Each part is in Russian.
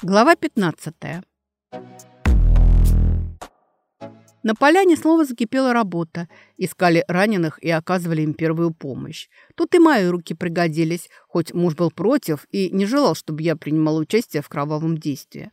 Глава 15. На поляне снова закипела работа. Искали раненых и оказывали им первую помощь. Тут и мои руки пригодились, хоть муж был против и не желал, чтобы я принимала участие в кровавом действии.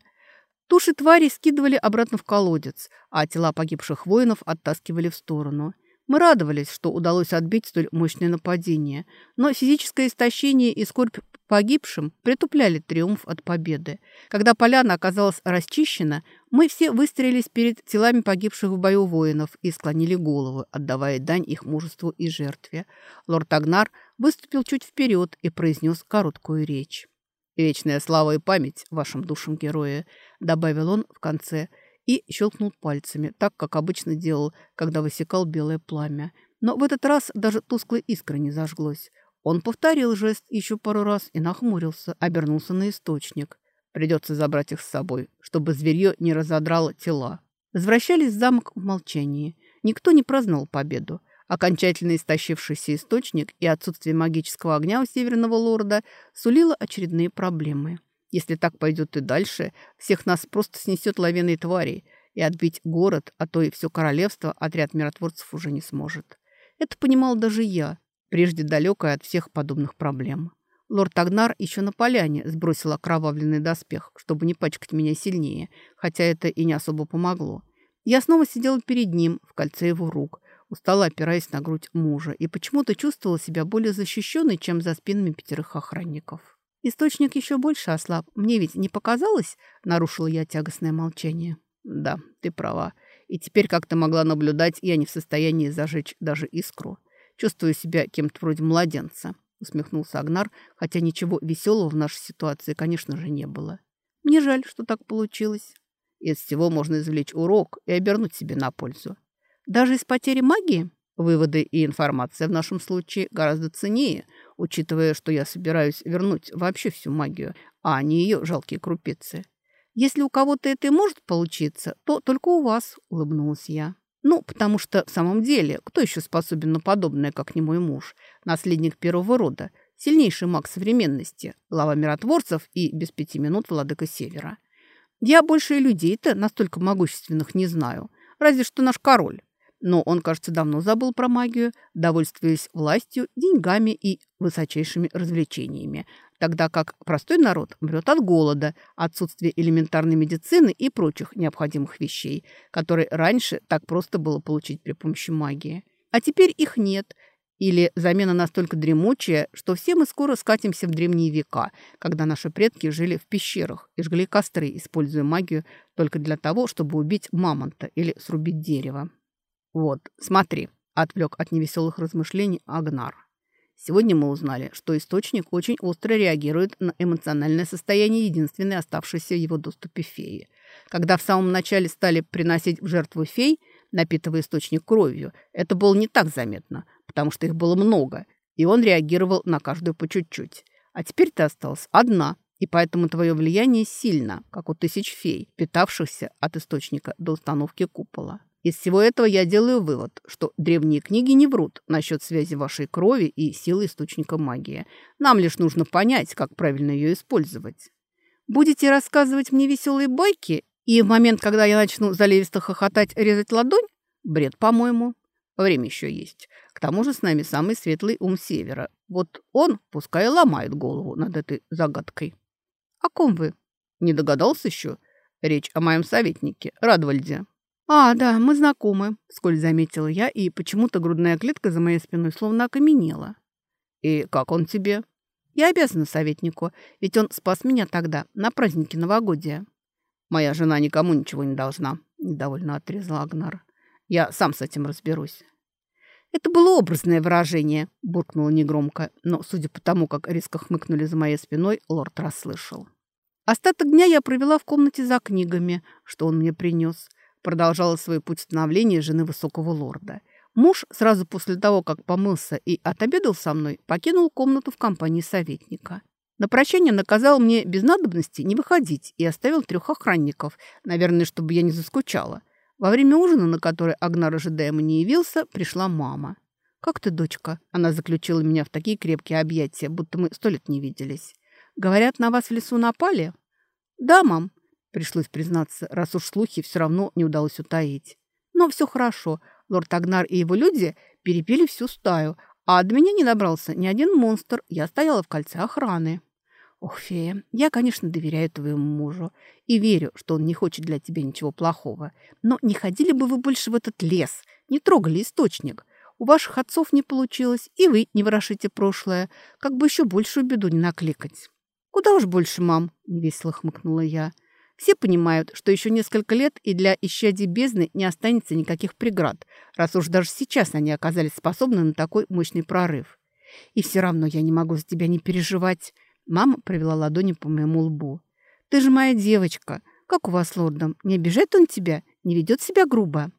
Туши тварей скидывали обратно в колодец, а тела погибших воинов оттаскивали в сторону – мы радовались, что удалось отбить столь мощное нападение, но физическое истощение и скорбь погибшим притупляли триумф от победы. Когда поляна оказалась расчищена, мы все выстроились перед телами погибших в бою воинов и склонили головы, отдавая дань их мужеству и жертве. Лорд Агнар выступил чуть вперед и произнес короткую речь. «Вечная слава и память вашим душам героя», — добавил он в конце — и щелкнул пальцами, так, как обычно делал, когда высекал белое пламя. Но в этот раз даже тусклой искры не зажглось. Он повторил жест еще пару раз и нахмурился, обернулся на источник. Придется забрать их с собой, чтобы зверье не разодрало тела. Возвращались в замок в молчании. Никто не праздновал победу. Окончательно истощившийся источник и отсутствие магического огня у северного лорда сулило очередные проблемы. Если так пойдет и дальше, всех нас просто снесет лавиной тварей, и отбить город, а то и все королевство отряд миротворцев уже не сможет. Это понимал даже я, прежде далекая от всех подобных проблем. Лорд Агнар еще на поляне сбросил окровавленный доспех, чтобы не пачкать меня сильнее, хотя это и не особо помогло. Я снова сидела перед ним, в кольце его рук, устала опираясь на грудь мужа, и почему-то чувствовала себя более защищенной, чем за спинами пятерых охранников. Источник еще больше ослаб. Мне ведь не показалось?» — нарушила я тягостное молчание. «Да, ты права. И теперь, как ты могла наблюдать, я не в состоянии зажечь даже искру. Чувствую себя кем-то вроде младенца», — усмехнулся Агнар, хотя ничего веселого в нашей ситуации, конечно же, не было. «Мне жаль, что так получилось. Из всего можно извлечь урок и обернуть себе на пользу. Даже из потери магии?» Выводы и информация в нашем случае гораздо ценнее, учитывая, что я собираюсь вернуть вообще всю магию, а не ее жалкие крупицы. Если у кого-то это и может получиться, то только у вас, улыбнулась я. Ну, потому что в самом деле, кто еще способен на подобное, как не мой муж, наследник первого рода, сильнейший маг современности, глава миротворцев и без пяти минут владыка Севера. Я больше людей-то настолько могущественных не знаю, разве что наш король. Но он, кажется, давно забыл про магию, довольствуясь властью, деньгами и высочайшими развлечениями, тогда как простой народ мрет от голода, отсутствия элементарной медицины и прочих необходимых вещей, которые раньше так просто было получить при помощи магии. А теперь их нет, или замена настолько дремучая, что все мы скоро скатимся в древние века, когда наши предки жили в пещерах и жгли костры, используя магию только для того, чтобы убить мамонта или срубить дерево. «Вот, смотри», — отвлек от невеселых размышлений Агнар. «Сегодня мы узнали, что источник очень остро реагирует на эмоциональное состояние единственной оставшейся в его доступе феи. Когда в самом начале стали приносить в жертву фей, напитывая источник кровью, это было не так заметно, потому что их было много, и он реагировал на каждую по чуть-чуть. А теперь ты осталась одна, и поэтому твое влияние сильно, как у тысяч фей, питавшихся от источника до установки купола. Из всего этого я делаю вывод, что древние книги не врут насчет связи вашей крови и силы источника магии. Нам лишь нужно понять, как правильно ее использовать. Будете рассказывать мне веселые байки, и в момент, когда я начну заливисто хохотать, резать ладонь? Бред, по-моему. Время еще есть. К тому же с нами самый светлый ум Севера. Вот он пускай ломает голову над этой загадкой. О ком вы? Не догадался еще? Речь о моем советнике, Радвальде. «А, да, мы знакомы», — сколь заметила я, и почему-то грудная клетка за моей спиной словно окаменела. «И как он тебе?» «Я обязана советнику, ведь он спас меня тогда, на празднике новогодия». «Моя жена никому ничего не должна», — недовольно отрезала Агнар. «Я сам с этим разберусь». «Это было образное выражение», — буркнула негромко, но, судя по тому, как резко хмыкнули за моей спиной, лорд расслышал. Остаток дня я провела в комнате за книгами, что он мне принес продолжала свой путь становления жены высокого лорда. Муж сразу после того, как помылся и отобедал со мной, покинул комнату в компании советника. На прощание наказал мне без надобности не выходить и оставил трех охранников, наверное, чтобы я не заскучала. Во время ужина, на который Агнар ожидаемо не явился, пришла мама. «Как ты, дочка?» Она заключила меня в такие крепкие объятия, будто мы сто лет не виделись. «Говорят, на вас в лесу напали?» Да, мам, пришлось признаться, раз уж слухи все равно не удалось утаить. Но все хорошо. Лорд Агнар и его люди перепили всю стаю, а до меня не добрался ни один монстр. Я стояла в кольце охраны. Ох, фея, я, конечно, доверяю твоему мужу и верю, что он не хочет для тебя ничего плохого. Но не ходили бы вы больше в этот лес, не трогали источник. У ваших отцов не получилось, и вы не ворошите прошлое, как бы еще большую беду не накликать. Куда уж больше, мам, невесело хмыкнула я. Все понимают, что еще несколько лет и для исчадий бездны не останется никаких преград, раз уж даже сейчас они оказались способны на такой мощный прорыв. И все равно я не могу за тебя не переживать. Мама провела ладони по моему лбу. Ты же моя девочка. Как у вас с лордом? Не обижает он тебя? Не ведет себя грубо?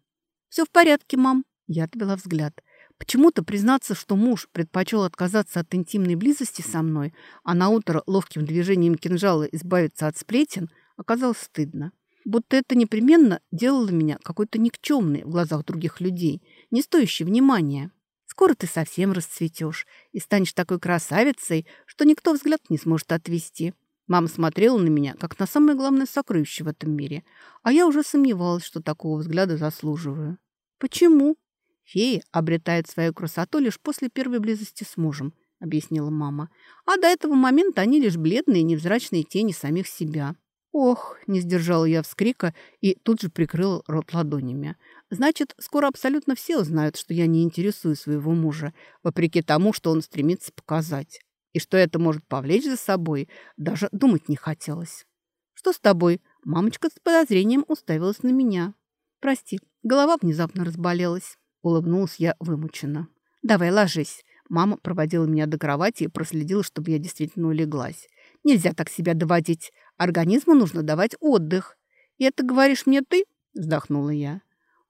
Все в порядке, мам. Я отвела взгляд. Почему-то признаться, что муж предпочел отказаться от интимной близости со мной, а наутро ловким движением кинжала избавиться от сплетен – оказалось стыдно. Будто это непременно делало меня какой-то никчемной в глазах других людей, не стоящей внимания. Скоро ты совсем расцветешь и станешь такой красавицей, что никто взгляд не сможет отвести. Мама смотрела на меня, как на самое главное сокровище в этом мире, а я уже сомневалась, что такого взгляда заслуживаю. Почему? Феи обретают свою красоту лишь после первой близости с мужем, объяснила мама. А до этого момента они лишь бледные невзрачные тени самих себя. Ох, не сдержала я вскрика и тут же прикрыла рот ладонями. Значит, скоро абсолютно все узнают, что я не интересую своего мужа, вопреки тому, что он стремится показать. И что это может повлечь за собой, даже думать не хотелось. «Что с тобой?» Мамочка с подозрением уставилась на меня. «Прости, голова внезапно разболелась». Улыбнулась я вымученно. «Давай, ложись». Мама проводила меня до кровати и проследила, чтобы я действительно улеглась. «Нельзя так себя доводить. Организму нужно давать отдых. И это говоришь мне ты?» – вздохнула я.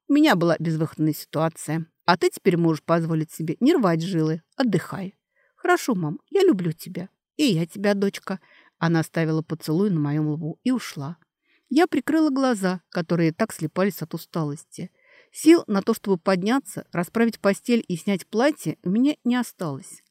«У меня была безвыходная ситуация. А ты теперь можешь позволить себе не рвать жилы. Отдыхай». «Хорошо, мам, я люблю тебя. И я тебя, дочка». Она оставила поцелуй на моем лбу и ушла. Я прикрыла глаза, которые так слепались от усталости. Сил на то, чтобы подняться, расправить постель и снять платье, у меня не осталось.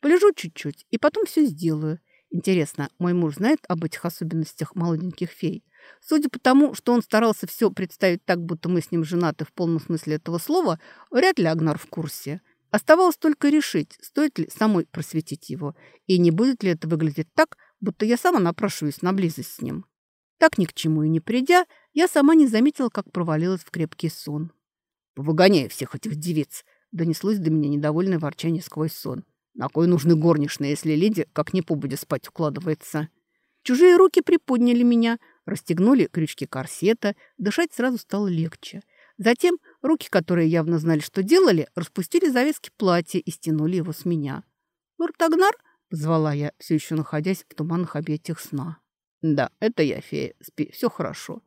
Полежу чуть-чуть и потом все сделаю. Интересно, мой муж знает об этих особенностях молоденьких фей? Судя по тому, что он старался все представить так, будто мы с ним женаты в полном смысле этого слова, вряд ли Агнар в курсе. Оставалось только решить, стоит ли самой просветить его, и не будет ли это выглядеть так, будто я сама напрашиваюсь на близость с ним. Так ни к чему и не придя, я сама не заметила, как провалилась в крепкий сон. «Выгоняй всех этих девиц!» – донеслось до меня недовольное ворчание сквозь сон. На кой нужны горничные, если леди как не побудя спать укладывается? Чужие руки приподняли меня, расстегнули крючки корсета, дышать сразу стало легче. Затем руки, которые явно знали, что делали, распустили завески платья и стянули его с меня. «Лорд Агнар?» — позвала я, все еще находясь в туманных объятиях сна. «Да, это я, фея. Спи, все хорошо».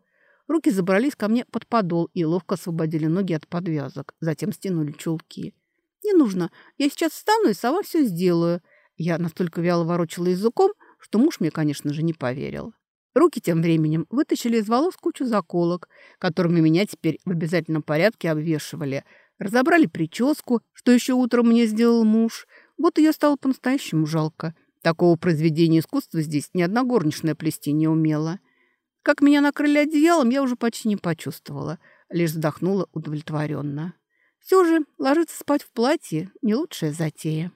Руки забрались ко мне под подол и ловко освободили ноги от подвязок, затем стянули чулки. «Не нужно. Я сейчас встану и сама все сделаю». Я настолько вяло ворочала языком, что муж мне, конечно же, не поверил. Руки тем временем вытащили из волос кучу заколок, которыми меня теперь в обязательном порядке обвешивали. Разобрали прическу, что еще утром мне сделал муж. Вот ее стало по-настоящему жалко. Такого произведения искусства здесь ни одна горничная плести не умела. Как меня накрыли одеялом, я уже почти не почувствовала, лишь вздохнула удовлетворенно. Все же ложиться спать в платье – не лучшая затея.